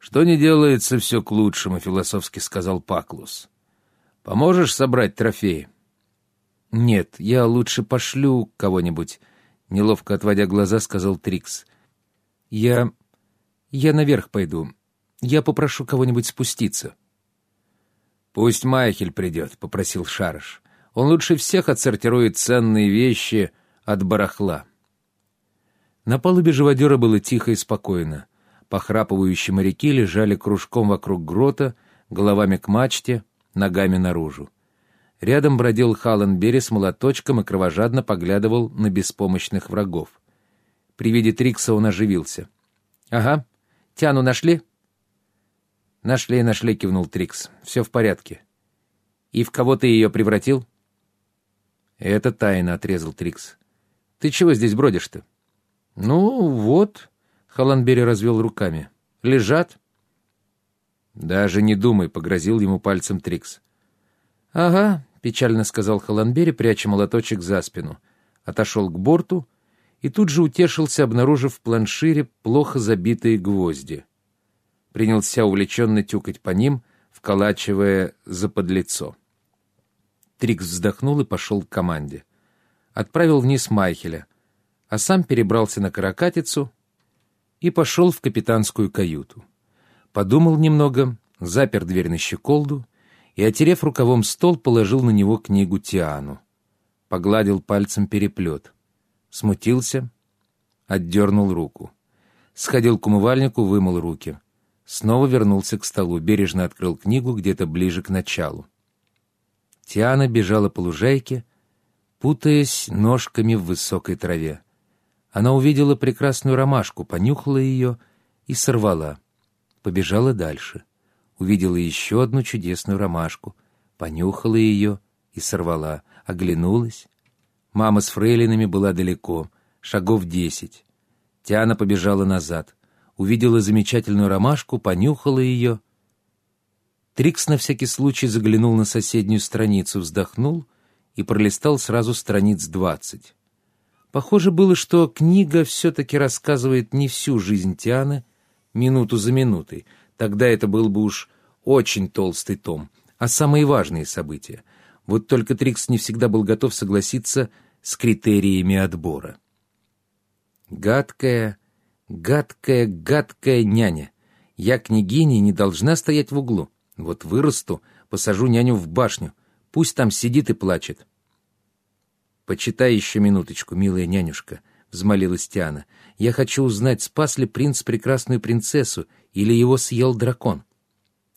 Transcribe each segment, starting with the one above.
«Что не делается, все к лучшему», — философски сказал Паклус. «Поможешь собрать трофеи?» «Нет, я лучше пошлю кого-нибудь», — неловко отводя глаза, сказал Трикс. «Я... я наверх пойду. Я попрошу кого-нибудь спуститься». «Пусть Майхель придет», — попросил Шарыш. «Он лучше всех отсортирует ценные вещи от барахла». На палубе живодера было тихо и спокойно. Похрапывающие моряки лежали кружком вокруг грота, головами к мачте, ногами наружу. Рядом бродил Халан Бери с молоточком и кровожадно поглядывал на беспомощных врагов. При виде Трикса он оживился. «Ага. Тяну нашли?» «Нашли, нашли», — кивнул Трикс. «Все в порядке». «И в кого ты ее превратил?» «Это тайна», — отрезал Трикс. «Ты чего здесь бродишь-то?» «Ну, вот», Халанбери развел руками. «Лежат?» «Даже не думай», — погрозил ему пальцем Трикс. «Ага», — печально сказал Халанбери, пряча молоточек за спину. Отошел к борту и тут же утешился, обнаружив в планшире плохо забитые гвозди. Принялся увлеченно тюкать по ним, вколачивая за подлицо. Трикс вздохнул и пошел к команде. Отправил вниз Майхеля, а сам перебрался на каракатицу, и пошел в капитанскую каюту. Подумал немного, запер дверь на щеколду и, отерев рукавом стол, положил на него книгу Тиану. Погладил пальцем переплет. Смутился, отдернул руку. Сходил к умывальнику, вымыл руки. Снова вернулся к столу, бережно открыл книгу где-то ближе к началу. Тиана бежала по лужайке, путаясь ножками в высокой траве. Она увидела прекрасную ромашку, понюхала ее и сорвала. Побежала дальше. Увидела еще одну чудесную ромашку, понюхала ее и сорвала. Оглянулась. Мама с фрейлинами была далеко, шагов десять. Тиана побежала назад. Увидела замечательную ромашку, понюхала ее. Трикс на всякий случай заглянул на соседнюю страницу, вздохнул и пролистал сразу страниц двадцать. Похоже было, что книга все-таки рассказывает не всю жизнь Тианы, минуту за минутой. Тогда это был бы уж очень толстый том, а самые важные события. Вот только Трикс не всегда был готов согласиться с критериями отбора. Гадкая, гадкая, гадкая няня. Я, княгиня, не должна стоять в углу. Вот вырасту, посажу няню в башню. Пусть там сидит и плачет. «Почитай еще минуточку, милая нянюшка», — взмолилась Тиана. «Я хочу узнать, спас ли принц прекрасную принцессу или его съел дракон».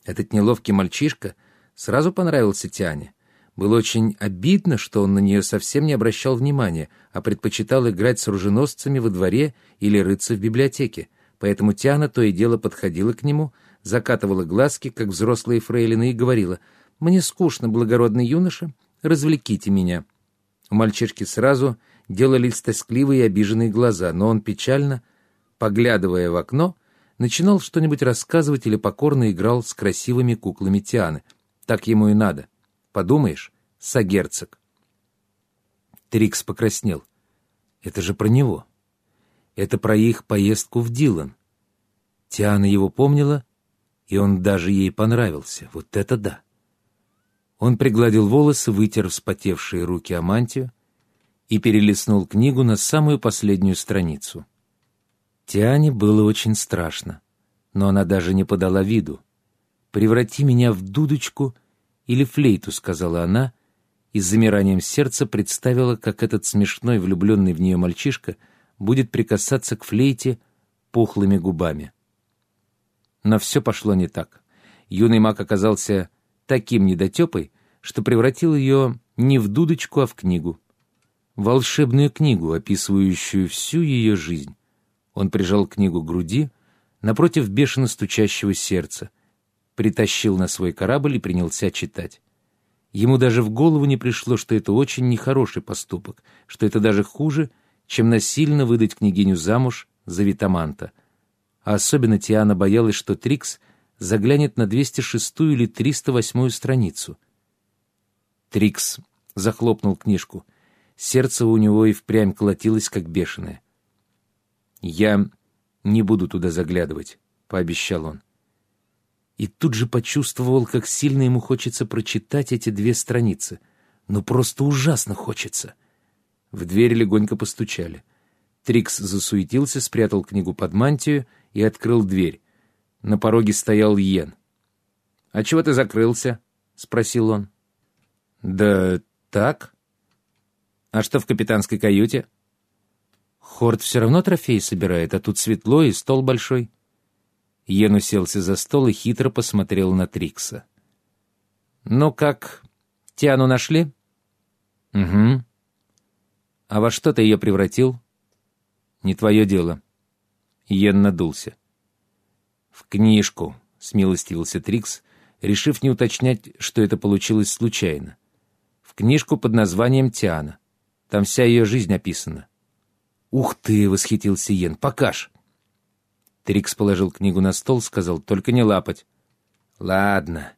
Этот неловкий мальчишка сразу понравился Тиане. Было очень обидно, что он на нее совсем не обращал внимания, а предпочитал играть с оруженосцами во дворе или рыться в библиотеке. Поэтому Тиана то и дело подходила к нему, закатывала глазки, как взрослые фрейлины, и говорила, «Мне скучно, благородный юноша, развлеките меня». У мальчишки сразу делались тоскливые и обиженные глаза, но он печально, поглядывая в окно, начинал что-нибудь рассказывать или покорно играл с красивыми куклами Тианы. Так ему и надо. Подумаешь, сагерцог. Трикс покраснел. Это же про него. Это про их поездку в Дилан. Тиана его помнила, и он даже ей понравился. Вот это да! Он пригладил волосы, вытер вспотевшие руки о мантию и перелистнул книгу на самую последнюю страницу. Тиане было очень страшно, но она даже не подала виду. «Преврати меня в дудочку или флейту», — сказала она, и с замиранием сердца представила, как этот смешной влюбленный в нее мальчишка будет прикасаться к флейте пухлыми губами. Но все пошло не так. Юный маг оказался таким недотепой, что превратил ее не в дудочку, а в книгу. Волшебную книгу, описывающую всю ее жизнь. Он прижал книгу к груди, напротив бешено стучащего сердца, притащил на свой корабль и принялся читать. Ему даже в голову не пришло, что это очень нехороший поступок, что это даже хуже, чем насильно выдать княгиню замуж за Витаманта. А особенно Тиана боялась, что Трикс заглянет на 206 или 308 страницу — Трикс захлопнул книжку. Сердце у него и впрямь колотилось, как бешеное. «Я не буду туда заглядывать», — пообещал он. и тут же почувствовал, как сильно ему хочется прочитать эти две страницы. Ну, просто ужасно хочется. В дверь легонько постучали. Трикс засуетился, спрятал книгу под мантию и открыл дверь. На пороге стоял Йен. «А чего ты закрылся?» — спросил он. «Да так. А что в капитанской каюте?» «Хорд все равно трофей собирает, а тут светло и стол большой». Йен уселся за стол и хитро посмотрел на Трикса. «Ну как, Тиану нашли?» «Угу. А во что ты ее превратил?» «Не твое дело». Йен надулся. «В книжку», — смилостивился Трикс, решив не уточнять, что это получилось случайно. «В книжку под названием «Тиана». Там вся ее жизнь описана». «Ух ты!» — восхитился Йен. «Покаж!» Трикс положил книгу на стол, сказал, только не лапать. «Ладно».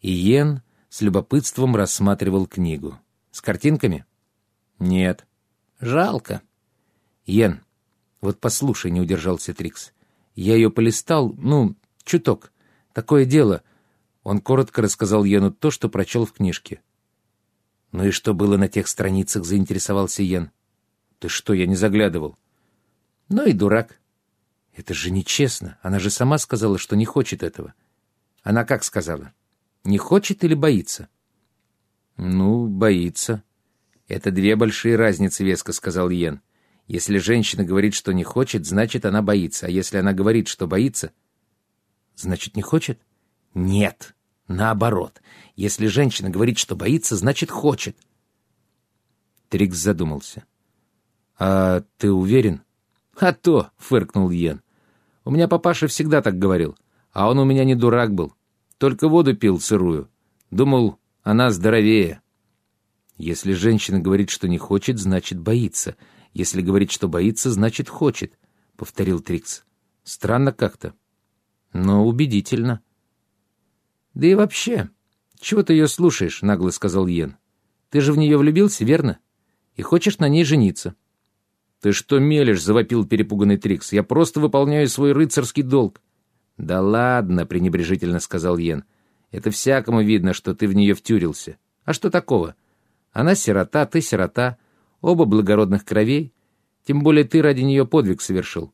И Йен с любопытством рассматривал книгу. «С картинками?» «Нет». «Жалко». «Йен, вот послушай», — не удержался Трикс. «Я ее полистал, ну, чуток. Такое дело». Он коротко рассказал Йену то, что прочел в книжке. «Ну и что было на тех страницах?» — заинтересовался Йен. «Ты что, я не заглядывал?» «Ну и дурак», это же нечестно. Она же сама сказала, что не хочет этого. Она как сказала? Не хочет или боится? Ну, боится. Это две большие разницы, веско сказал Йен. Если женщина говорит, что не хочет, значит, она боится. А если она говорит, что боится, значит, не хочет? Нет, наоборот. Если женщина говорит, что боится, значит, хочет. Трикс задумался. «А ты уверен?» «А то!» — фыркнул Йен. У меня папаша всегда так говорил. А он у меня не дурак был. Только воду пил сырую. Думал, она здоровее. Если женщина говорит, что не хочет, значит боится. Если говорит, что боится, значит хочет, — повторил Трикс. Странно как-то. Но убедительно. Да и вообще, чего ты ее слушаешь, — нагло сказал Йен. Ты же в нее влюбился, верно? И хочешь на ней жениться. — «Ты что мелешь?» — завопил перепуганный Трикс. «Я просто выполняю свой рыцарский долг». «Да ладно», — пренебрежительно сказал Йен. «Это всякому видно, что ты в нее втюрился. А что такого? Она сирота, ты сирота, оба благородных кровей. Тем более ты ради нее подвиг совершил».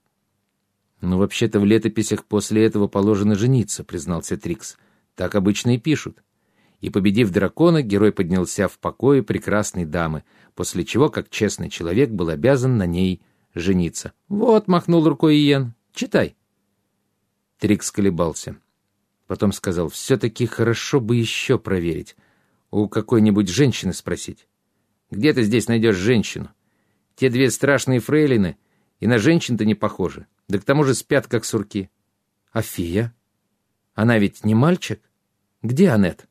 «Ну, вообще-то в летописях после этого положено жениться», — признался Трикс. «Так обычно и пишут». И, победив дракона, герой поднялся в покое прекрасной дамы, после чего, как честный человек, был обязан на ней жениться. «Вот», — махнул рукой Иен, — «читай». Трикс колебался. Потом сказал, «Все-таки хорошо бы еще проверить. У какой-нибудь женщины спросить. Где ты здесь найдешь женщину? Те две страшные фрейлины и на женщин-то не похожи. Да к тому же спят, как сурки. А фия? Она ведь не мальчик? Где Аннет?»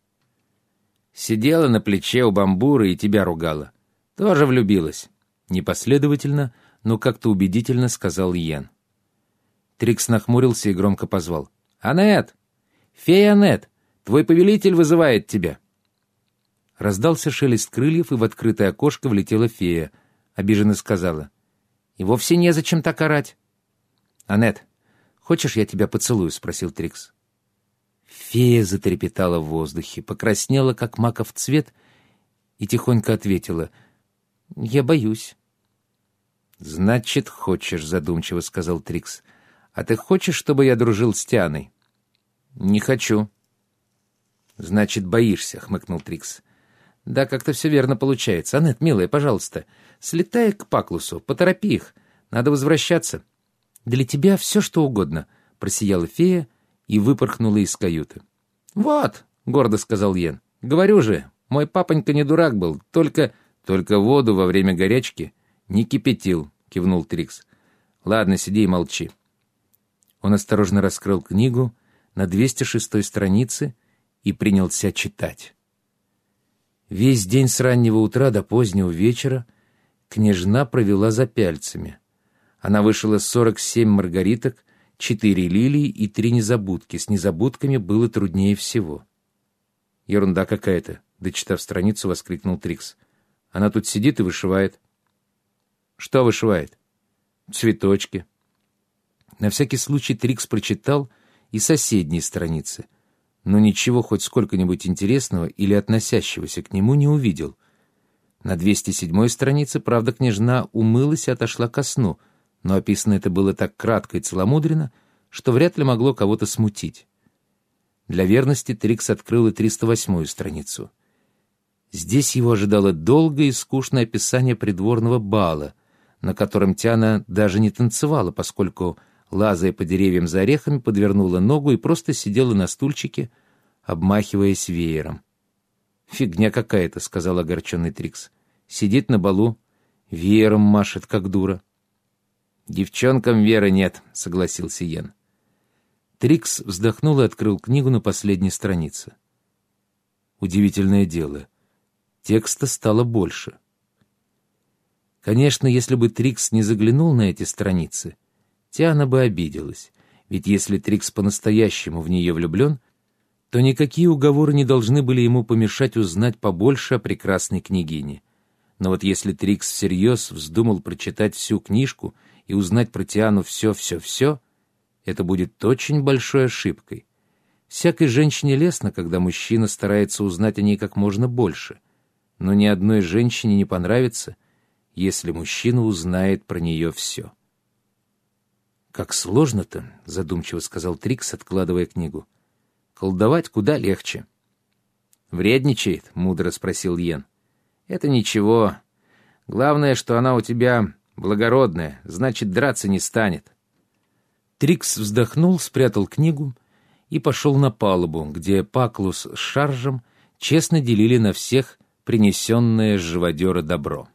Сидела на плече у бамбура и тебя ругала. Тоже влюбилась. Непоследовательно, но как-то убедительно сказал Йен. Трикс нахмурился и громко позвал. «Анет! Фея Анет! Твой повелитель вызывает тебя!» Раздался шелест крыльев, и в открытое окошко влетела фея. Обиженно сказала. «И вовсе незачем так орать!» «Анет, хочешь, я тебя поцелую?» — спросил Трикс. Фея затрепетала в воздухе, покраснела, как маков цвет, и тихонько ответила — «Я боюсь». «Значит, хочешь», — задумчиво сказал Трикс. «А ты хочешь, чтобы я дружил с Тианой?» «Не хочу». «Значит, боишься», — хмыкнул Трикс. «Да, как-то все верно получается. Аннет, милая, пожалуйста, слетай к Паклусу, поторопи их. Надо возвращаться». «Для тебя все, что угодно», — просияла фея и выпорхнула из каюты. «Вот», — гордо сказал Йен, — «говорю же, мой папонька не дурак был, только...» Только воду во время горячки не кипятил, кивнул Трикс. Ладно, сиди и молчи. Он осторожно раскрыл книгу на 206 странице и принялся читать. Весь день с раннего утра до позднего вечера княжна провела за пяльцами. Она вышила 47 маргариток, 4 лилии и 3 незабудки. С незабудками было труднее всего. «Ерунда какая-то», — дочитав страницу, воскликнул Трикс. Она тут сидит и вышивает. Что вышивает? Цветочки. На всякий случай Трикс прочитал и соседние страницы — но ничего хоть сколько-нибудь интересного или относящегося к нему не увидел. На 207-й странице, правда, княжна умылась и отошла ко сну, но описано это было так кратко и целомудренно, что вряд ли могло кого-то смутить. Для верности Трикс открыл и 308-ю страницу. Здесь его ожидало долгое и скучное описание придворного бала, на котором Тяна даже не танцевала, поскольку, лазая по деревьям за орехами, подвернула ногу и просто сидела на стульчике, обмахиваясь веером. «Фигня какая-то», — сказал огорченный Трикс. «Сидит на балу, веером машет, как дура». «Девчонкам веры нет», — согласился Йен. Трикс вздохнул и открыл книгу на последней странице. Удивительное дело. Текста стало больше. Конечно, если бы Трикс не заглянул на эти страницы, Тиана бы обиделась, ведь если Трикс по-настоящему в нее влюблен, то никакие уговоры не должны были ему помешать узнать побольше о прекрасной княгине. Но вот если Трикс всерьез вздумал прочитать всю книжку и узнать про Тиану все-все-все, это будет очень большой ошибкой. Всякой женщине лестно, когда мужчина старается узнать о ней как можно больше. Но ни одной женщине не понравится, если мужчина узнает про нее все. «Как сложно-то», — задумчиво сказал Трикс, откладывая книгу. Колдовать куда легче. «Вредничает?» — мудро спросил Йен. «Это ничего. Главное, что она у тебя благородная, значит, драться не станет». Трикс вздохнул, спрятал книгу и пошел на палубу, где Паклус с Шаржем честно делили на всех принесенное с живодера добро.